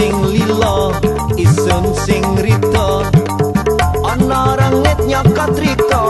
sing lila isun sing rita. Ana rangit nyakat rita